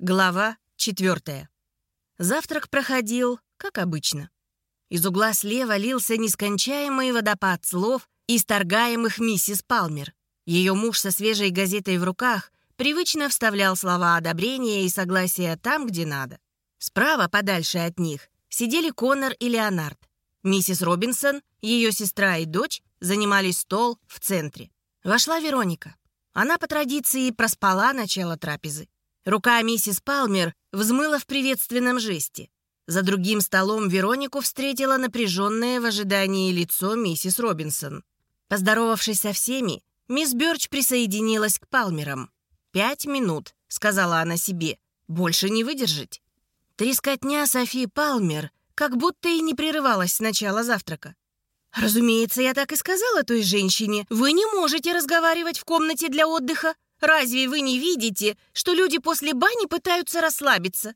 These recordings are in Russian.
Глава четвертая. Завтрак проходил, как обычно. Из угла слева лился нескончаемый водопад слов, исторгаемых миссис Палмер. Ее муж со свежей газетой в руках привычно вставлял слова одобрения и согласия там, где надо. Справа, подальше от них, сидели Коннор и Леонард. Миссис Робинсон, ее сестра и дочь занимали стол в центре. Вошла Вероника. Она по традиции проспала начало трапезы. Рука миссис Палмер взмыла в приветственном жесте. За другим столом Веронику встретила напряженное в ожидании лицо миссис Робинсон. Поздоровавшись со всеми, мисс Бёрч присоединилась к Палмерам. «Пять минут», — сказала она себе, — «больше не выдержать». Трескотня Софи Палмер как будто и не прерывалась с начала завтрака. «Разумеется, я так и сказала той женщине. Вы не можете разговаривать в комнате для отдыха. Разве вы не видите, что люди после бани пытаются расслабиться?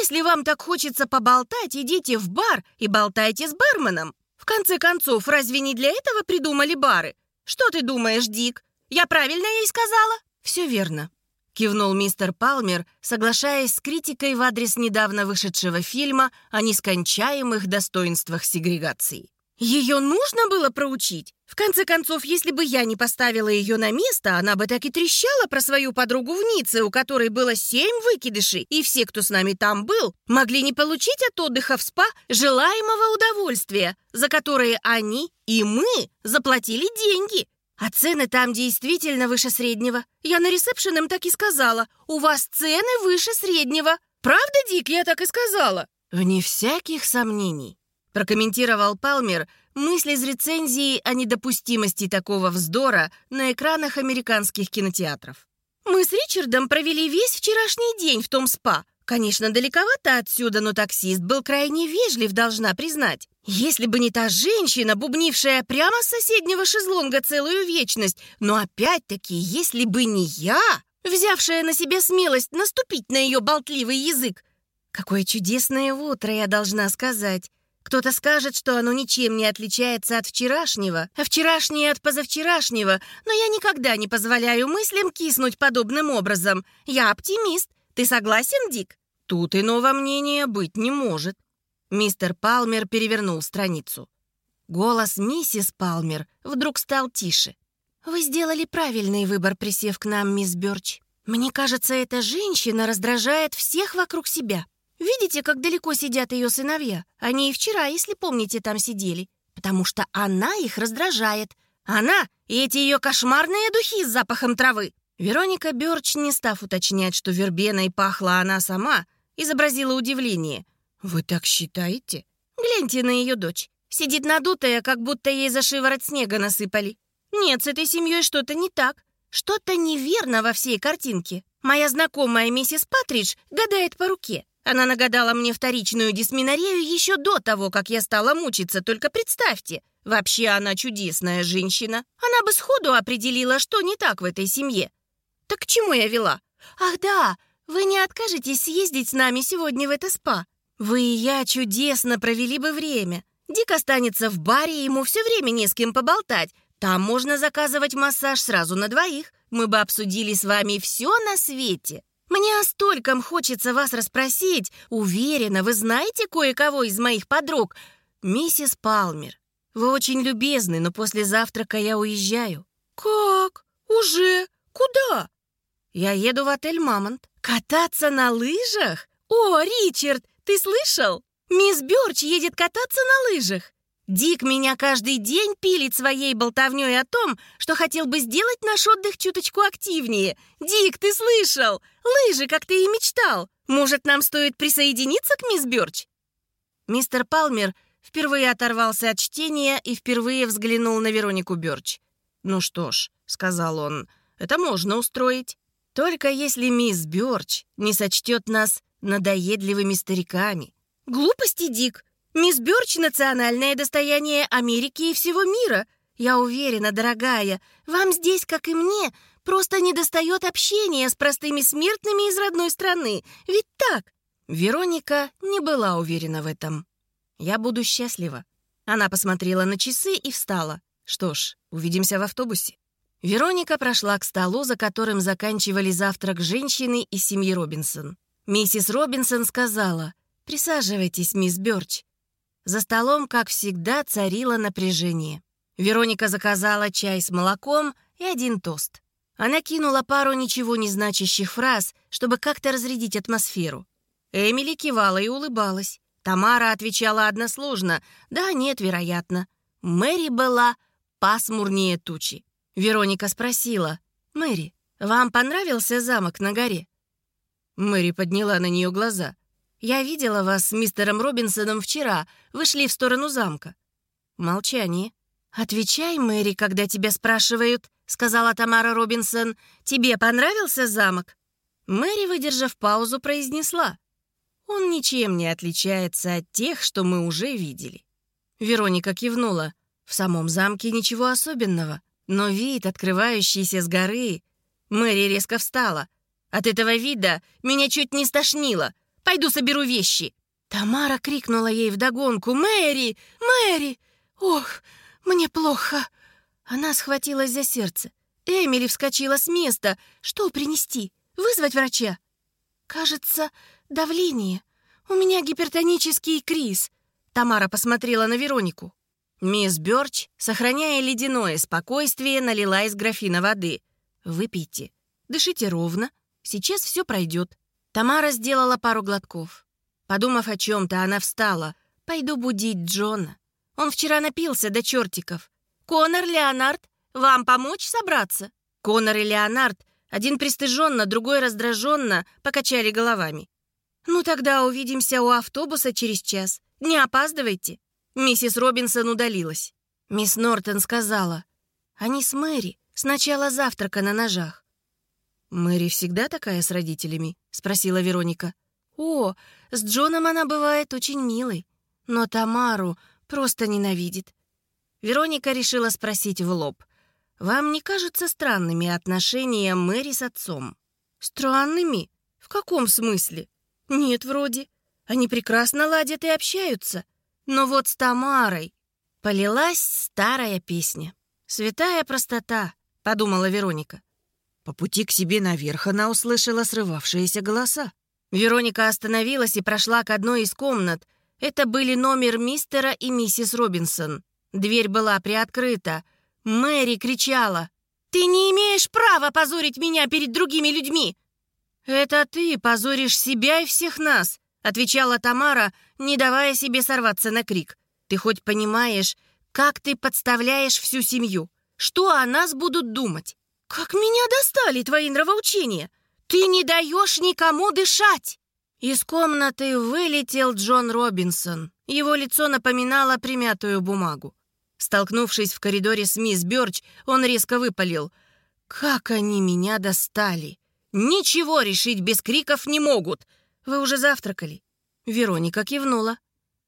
Если вам так хочется поболтать, идите в бар и болтайте с барменом. В конце концов, разве не для этого придумали бары? Что ты думаешь, Дик? Я правильно ей сказала? Все верно. Кивнул мистер Палмер, соглашаясь с критикой в адрес недавно вышедшего фильма о нескончаемых достоинствах сегрегации. Ее нужно было проучить. В конце концов, если бы я не поставила ее на место, она бы так и трещала про свою подругу в Ницце, у которой было семь выкидышей, и все, кто с нами там был, могли не получить от отдыха в спа желаемого удовольствия, за которое они и мы заплатили деньги. А цены там действительно выше среднего. Я на ресепшн им так и сказала. У вас цены выше среднего. Правда, Дик, я так и сказала? Вне всяких сомнений. Прокомментировал Палмер мысль из рецензии о недопустимости такого вздора на экранах американских кинотеатров. «Мы с Ричардом провели весь вчерашний день в том спа. Конечно, далековато отсюда, но таксист был крайне вежлив, должна признать. Если бы не та женщина, бубнившая прямо с соседнего шезлонга целую вечность, но опять-таки, если бы не я, взявшая на себя смелость наступить на ее болтливый язык. Какое чудесное утро, я должна сказать. Кто-то скажет, что оно ничем не отличается от вчерашнего, а вчерашнее от позавчерашнего, но я никогда не позволяю мыслям киснуть подобным образом. Я оптимист. Ты согласен, Дик? Тут иного мнения быть не может. Мистер Палмер перевернул страницу. Голос миссис Палмер вдруг стал тише. «Вы сделали правильный выбор, присев к нам, мисс Бёрч. Мне кажется, эта женщина раздражает всех вокруг себя. Видите, как далеко сидят ее сыновья? Они и вчера, если помните, там сидели. Потому что она их раздражает. Она и эти ее кошмарные духи с запахом травы. Вероника Бёрч, не став уточнять, что вербеной пахла она сама, изобразила удивление. «Вы так считаете?» «Гляньте на ее дочь. Сидит надутая, как будто ей за шиворот снега насыпали. Нет, с этой семьей что-то не так. Что-то неверно во всей картинке. Моя знакомая миссис Патридж гадает по руке. Она нагадала мне вторичную дисминорею еще до того, как я стала мучиться, только представьте. Вообще она чудесная женщина. Она бы сходу определила, что не так в этой семье. Так к чему я вела? Ах да, вы не откажетесь съездить с нами сегодня в это спа? Вы и я чудесно провели бы время. Дик останется в баре, ему все время не с кем поболтать. Там можно заказывать массаж сразу на двоих. Мы бы обсудили с вами все на свете. Мне о стольком хочется вас расспросить. Уверена, вы знаете кое-кого из моих подруг. Миссис Палмер, вы очень любезны, но после завтрака я уезжаю. Как? Уже? Куда? Я еду в отель «Мамонт». Кататься на лыжах? О, Ричард, ты слышал? Мисс Бёрч едет кататься на лыжах. Дик меня каждый день пилит своей болтовнёй о том, что хотел бы сделать наш отдых чуточку активнее. Дик, ты слышал? Лыжи, как ты и мечтал. Может, нам стоит присоединиться к мисс Бёрч?» Мистер Палмер впервые оторвался от чтения и впервые взглянул на Веронику Бёрч. «Ну что ж», — сказал он, — «это можно устроить. Только если мисс Бёрч не сочтет нас надоедливыми стариками». «Глупости, Дик!» Мисс Бёрч — национальное достояние Америки и всего мира. Я уверена, дорогая, вам здесь, как и мне, просто недостает общения с простыми смертными из родной страны. Ведь так?» Вероника не была уверена в этом. «Я буду счастлива». Она посмотрела на часы и встала. «Что ж, увидимся в автобусе». Вероника прошла к столу, за которым заканчивали завтрак женщины из семьи Робинсон. Миссис Робинсон сказала, «Присаживайтесь, мисс Бёрч». За столом, как всегда, царило напряжение. Вероника заказала чай с молоком и один тост. Она кинула пару ничего не значащих фраз, чтобы как-то разрядить атмосферу. Эмили кивала и улыбалась. Тамара отвечала односложно «Да, нет, вероятно». Мэри была пасмурнее тучи. Вероника спросила «Мэри, вам понравился замок на горе?» Мэри подняла на нее глаза. «Я видела вас с мистером Робинсоном вчера. Вышли в сторону замка». Молчание. «Отвечай, Мэри, когда тебя спрашивают», — сказала Тамара Робинсон. «Тебе понравился замок?» Мэри, выдержав паузу, произнесла. «Он ничем не отличается от тех, что мы уже видели». Вероника кивнула. В самом замке ничего особенного, но вид, открывающийся с горы... Мэри резко встала. От этого вида меня чуть не стошнило. Пойду соберу вещи. Тамара крикнула ей вдогонку. «Мэри! Мэри! Ох, мне плохо!» Она схватилась за сердце. Эмили вскочила с места. «Что принести? Вызвать врача?» «Кажется, давление. У меня гипертонический криз». Тамара посмотрела на Веронику. Мисс Бёрч, сохраняя ледяное спокойствие, налила из графина воды. «Выпейте. Дышите ровно, Сейчас все пройдет. Тамара сделала пару глотков. Подумав о чем-то, она встала. «Пойду будить Джона. Он вчера напился до чертиков. Конор, Леонард, вам помочь собраться?» Конор и Леонард, один пристыженно, другой раздраженно, покачали головами. «Ну тогда увидимся у автобуса через час. Не опаздывайте». Миссис Робинсон удалилась. Мисс Нортон сказала, «Они с Мэри с начала завтрака на ножах. «Мэри всегда такая с родителями?» — спросила Вероника. «О, с Джоном она бывает очень милой, но Тамару просто ненавидит». Вероника решила спросить в лоб. «Вам не кажутся странными отношения Мэри с отцом?» «Странными? В каком смысле?» «Нет, вроде. Они прекрасно ладят и общаются. Но вот с Тамарой...» Полилась старая песня. «Святая простота», — подумала Вероника. По пути к себе наверх она услышала срывавшиеся голоса. Вероника остановилась и прошла к одной из комнат. Это были номер мистера и миссис Робинсон. Дверь была приоткрыта. Мэри кричала. «Ты не имеешь права позорить меня перед другими людьми!» «Это ты позоришь себя и всех нас», — отвечала Тамара, не давая себе сорваться на крик. «Ты хоть понимаешь, как ты подставляешь всю семью? Что о нас будут думать?» «Как меня достали твои нравоучения! Ты не даешь никому дышать!» Из комнаты вылетел Джон Робинсон. Его лицо напоминало примятую бумагу. Столкнувшись в коридоре с мисс Бёрч, он резко выпалил. «Как они меня достали! Ничего решить без криков не могут! Вы уже завтракали?» Вероника кивнула.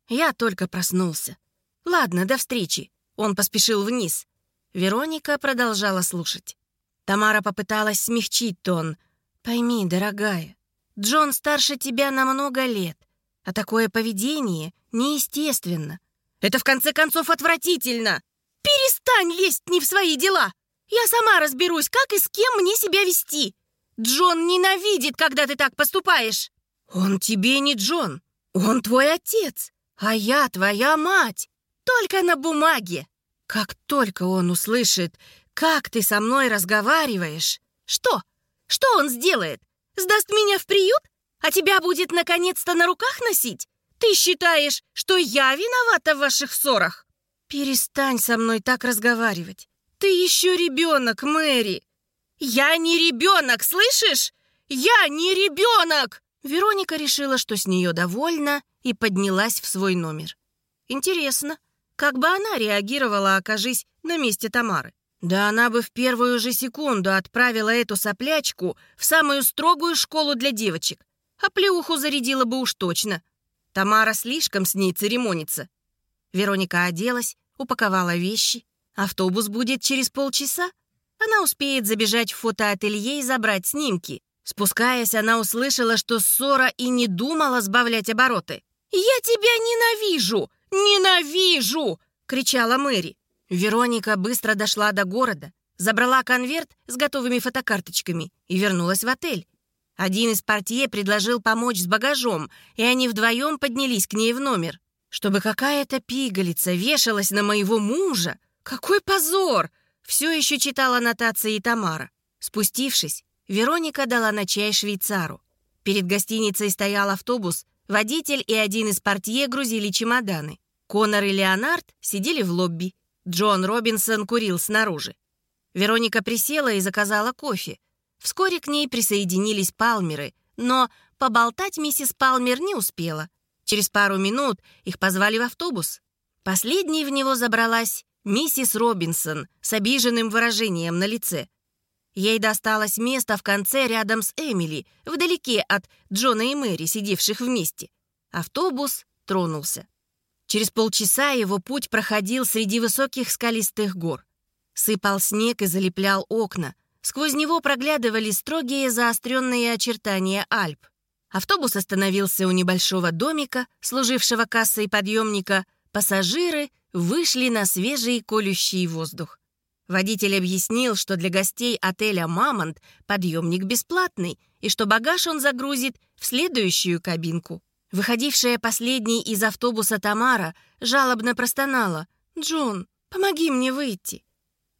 «Я только проснулся. Ладно, до встречи». Он поспешил вниз. Вероника продолжала слушать. Тамара попыталась смягчить тон. «Пойми, дорогая, Джон старше тебя на много лет, а такое поведение неестественно. Это, в конце концов, отвратительно! Перестань лезть не в свои дела! Я сама разберусь, как и с кем мне себя вести. Джон ненавидит, когда ты так поступаешь!» «Он тебе не Джон, он твой отец, а я твоя мать, только на бумаге!» Как только он услышит, «Как ты со мной разговариваешь? Что? Что он сделает? Сдаст меня в приют? А тебя будет наконец-то на руках носить? Ты считаешь, что я виновата в ваших ссорах? Перестань со мной так разговаривать. Ты еще ребенок, Мэри. Я не ребенок, слышишь? Я не ребенок! Вероника решила, что с нее довольна, и поднялась в свой номер. Интересно, как бы она реагировала, окажись на месте Тамары? Да она бы в первую же секунду отправила эту соплячку в самую строгую школу для девочек, а плеуху зарядила бы уж точно. Тамара слишком с ней церемонится. Вероника оделась, упаковала вещи. Автобус будет через полчаса. Она успеет забежать в фотоателье и забрать снимки. Спускаясь, она услышала, что ссора и не думала сбавлять обороты. «Я тебя ненавижу! Ненавижу!» — кричала Мэри. Вероника быстро дошла до города, забрала конверт с готовыми фотокарточками и вернулась в отель. Один из портье предложил помочь с багажом, и они вдвоем поднялись к ней в номер. Чтобы какая-то пигалица вешалась на моего мужа? Какой позор! Все еще читала нотации Тамара. Спустившись, Вероника дала на чай швейцару. Перед гостиницей стоял автобус, водитель и один из портье грузили чемоданы. Конор и Леонард сидели в лобби. Джон Робинсон курил снаружи. Вероника присела и заказала кофе. Вскоре к ней присоединились Палмеры, но поболтать миссис Палмер не успела. Через пару минут их позвали в автобус. Последней в него забралась миссис Робинсон с обиженным выражением на лице. Ей досталось место в конце рядом с Эмили, вдалеке от Джона и Мэри, сидевших вместе. Автобус тронулся. Через полчаса его путь проходил среди высоких скалистых гор. Сыпал снег и залеплял окна. Сквозь него проглядывали строгие заостренные очертания Альп. Автобус остановился у небольшого домика, служившего кассой подъемника. Пассажиры вышли на свежий колющий воздух. Водитель объяснил, что для гостей отеля «Мамонт» подъемник бесплатный и что багаж он загрузит в следующую кабинку. Выходившая последней из автобуса Тамара жалобно простонала. «Джон, помоги мне выйти».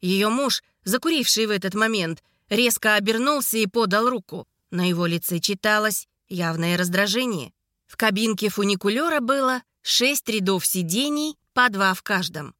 Ее муж закуривший в этот момент, резко обернулся и подал руку. На его лице читалось явное раздражение. В кабинке фуникулера было шесть рядов сидений, по два в каждом.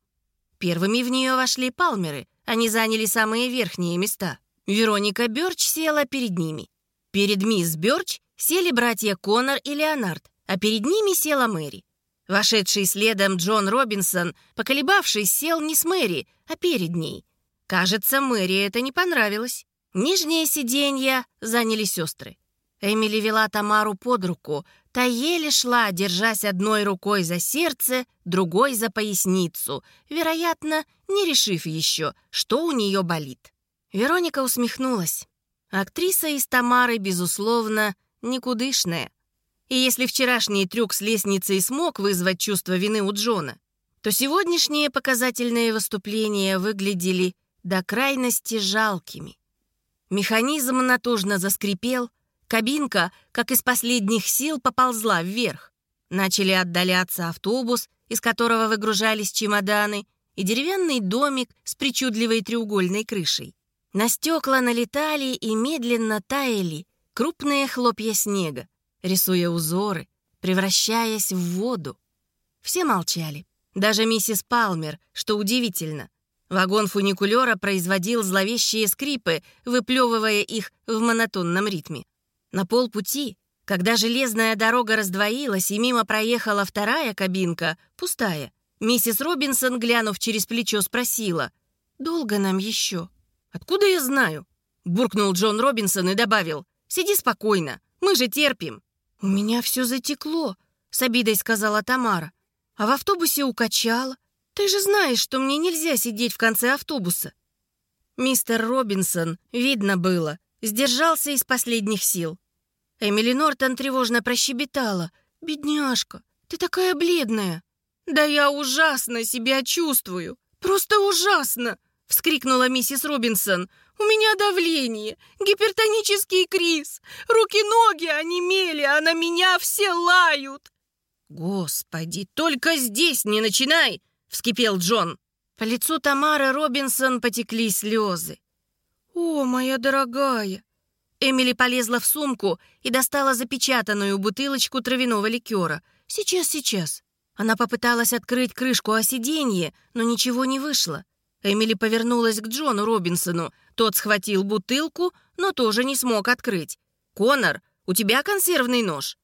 Первыми в нее вошли палмеры, они заняли самые верхние места. Вероника Бёрч села перед ними. Перед мисс Бёрч сели братья Коннор и Леонард, а перед ними села Мэри. Вошедший следом Джон Робинсон, поколебавшись, сел не с Мэри, а перед ней — Кажется, Мэри это не понравилось. Нижнее сиденье заняли сестры. Эмили вела Тамару под руку. Та еле шла, держась одной рукой за сердце, другой за поясницу, вероятно, не решив еще, что у нее болит. Вероника усмехнулась. Актриса из Тамары, безусловно, никудышная. И если вчерашний трюк с лестницей смог вызвать чувство вины у Джона, то сегодняшние показательные выступления выглядели до крайности жалкими. Механизм натужно заскрипел, кабинка, как из последних сил, поползла вверх. Начали отдаляться автобус, из которого выгружались чемоданы, и деревянный домик с причудливой треугольной крышей. На стекла налетали и медленно таяли крупные хлопья снега, рисуя узоры, превращаясь в воду. Все молчали. Даже миссис Палмер, что удивительно, Вагон фуникулера производил зловещие скрипы, выплевывая их в монотонном ритме. На полпути, когда железная дорога раздвоилась и мимо проехала вторая кабинка, пустая, миссис Робинсон, глянув через плечо, спросила, «Долго нам еще?» «Откуда я знаю?» — буркнул Джон Робинсон и добавил, «Сиди спокойно, мы же терпим». «У меня все затекло», — с обидой сказала Тамара. «А в автобусе укачало. Ты же знаешь, что мне нельзя сидеть в конце автобуса». Мистер Робинсон, видно было, сдержался из последних сил. Эмили Нортон тревожно прощебетала. «Бедняжка, ты такая бледная». «Да я ужасно себя чувствую! Просто ужасно!» — вскрикнула миссис Робинсон. «У меня давление, гипертонический криз, руки-ноги онемели, а на меня все лают!» «Господи, только здесь не начинай!» вскипел Джон. По лицу Тамары Робинсон потекли слезы. «О, моя дорогая!» Эмили полезла в сумку и достала запечатанную бутылочку травяного ликера. «Сейчас, сейчас». Она попыталась открыть крышку о сиденье, но ничего не вышло. Эмили повернулась к Джону Робинсону. Тот схватил бутылку, но тоже не смог открыть. «Конор, у тебя консервный нож?»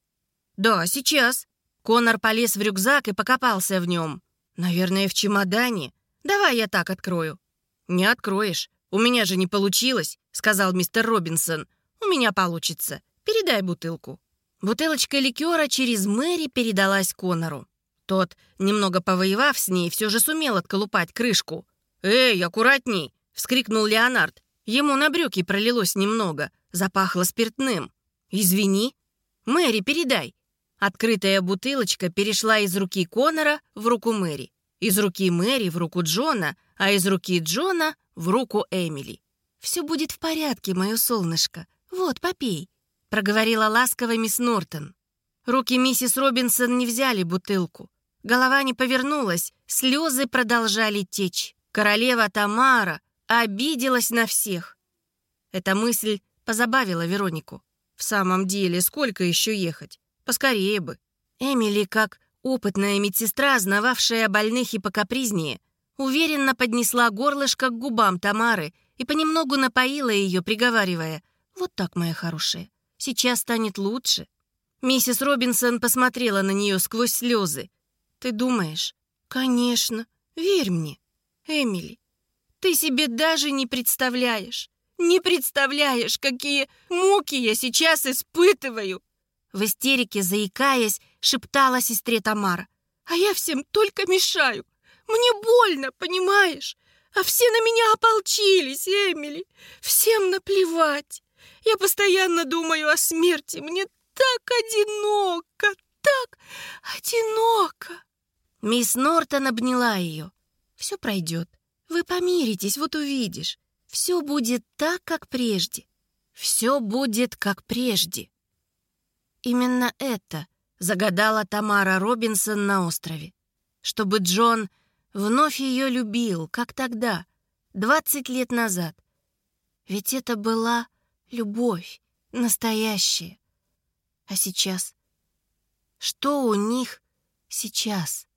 «Да, сейчас». Конор полез в рюкзак и покопался в нем. «Наверное, в чемодане. Давай я так открою». «Не откроешь. У меня же не получилось», — сказал мистер Робинсон. «У меня получится. Передай бутылку». Бутылочка ликера через Мэри передалась Конору. Тот, немного повоевав с ней, все же сумел отколупать крышку. «Эй, аккуратней!» — вскрикнул Леонард. Ему на брюки пролилось немного, запахло спиртным. «Извини». «Мэри, передай». Открытая бутылочка перешла из руки Конора в руку Мэри, из руки Мэри в руку Джона, а из руки Джона в руку Эмили. «Все будет в порядке, мое солнышко. Вот, попей». проговорила ласково мисс Нортон. Руки миссис Робинсон не взяли бутылку. Голова не повернулась, слезы продолжали течь. Королева Тамара обиделась на всех. Эта мысль позабавила Веронику. В самом деле, сколько еще ехать? Поскорее бы. Эмили, как опытная медсестра, знававшая больных и покапризнее, уверенно поднесла горлышко к губам Тамары и понемногу напоила ее, приговаривая, «Вот так, моя хорошая, сейчас станет лучше». Миссис Робинсон посмотрела на нее сквозь слезы. «Ты думаешь?» «Конечно. Верь мне. Эмили, ты себе даже не представляешь. Не представляешь, какие муки я сейчас испытываю!» В истерике, заикаясь, шептала сестре Тамара. «А я всем только мешаю. Мне больно, понимаешь? А все на меня ополчились, Эмили. Всем наплевать. Я постоянно думаю о смерти. Мне так одиноко, так одиноко. Мисс Нортон обняла ее. Все пройдет. Вы помиритесь, вот увидишь. Все будет так, как прежде. Все будет, как прежде. Именно это загадала Тамара Робинсон на острове. Чтобы Джон вновь ее любил, как тогда, 20 лет назад. Ведь это была любовь, настоящая. А сейчас? Что у них сейчас?